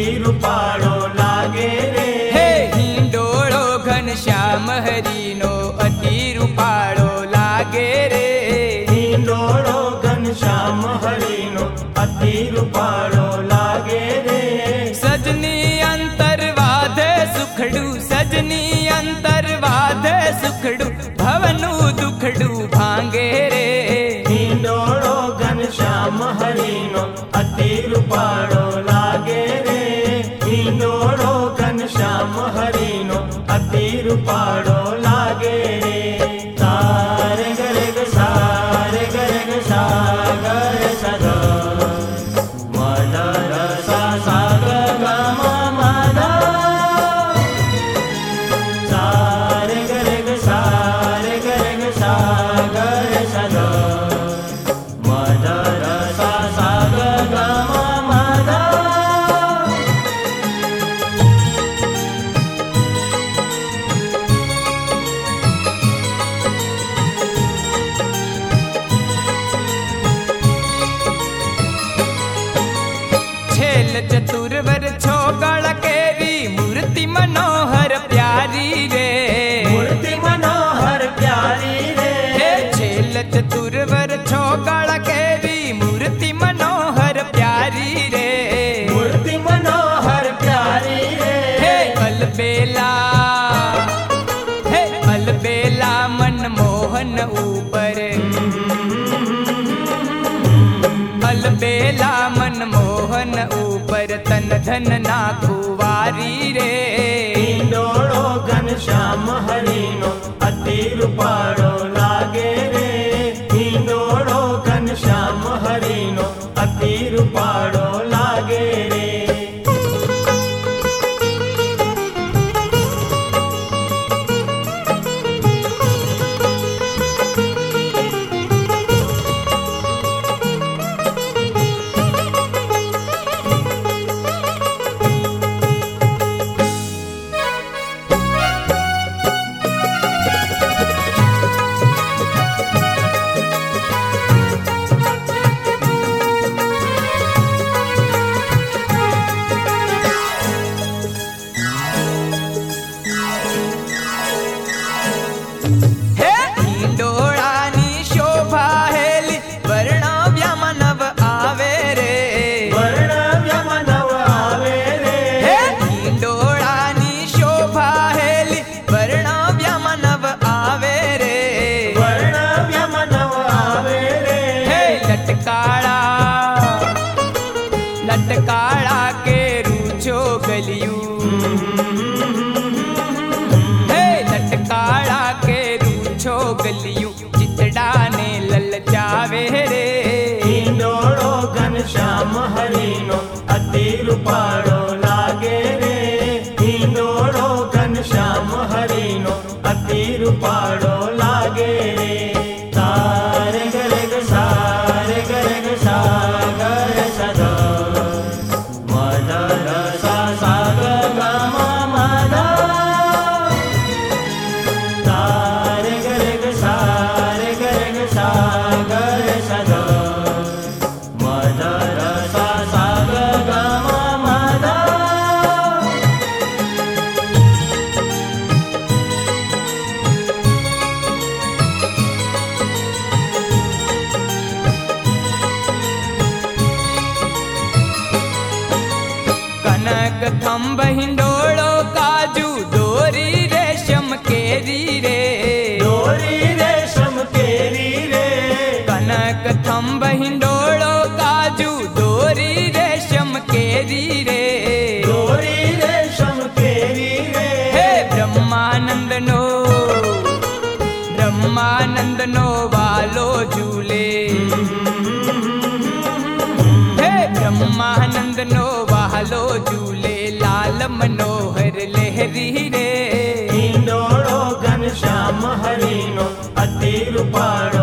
ઘનશ્યામ હરિનો અતિ રૂપાળો લાગે રે હે હિંડોળો ઘનશ્યામ હરીનો અતિ રૂપાળો લાગે રે હિંડોળો ઘનશ્યામ હરિનો અતિ રૂપાળો લાગે રે સજની અંતર વાધે સુખડું સજની અંતર વાધે સુખડું ભવનું દુખડું ભાંગે खेल चतुर्वर छोगल केरी मूर्ति मनोहर प्यारी रे। मूर्ति मनोहर प्यारी रे। हे खेल चतुरवर छोगल केरी मूर्ति मनोहर प्यारी रे। मूर्ति मनोहर प्यारी रे। हे अलबेला हे अलबेला मन मोहन ऊ तन धन नाखू लटकाड़ा के थम्ब हिंडोड़ो काजू डोरी रेशम केरी रे। डोरी रेशम केरी रे। कनक थम्ब हिंडोड़ो काजू डोरी रेशम केरी रे। डोरी रेशम केरी रे। हे ब्रह्मानंद नो ब्रह्मानंद नो वालो झूले हम्म, हम्म, हम्म, हे ब्रह्मानंद नो वालो झूले। हिरे नो हरिणो महरिणो अतिरुपण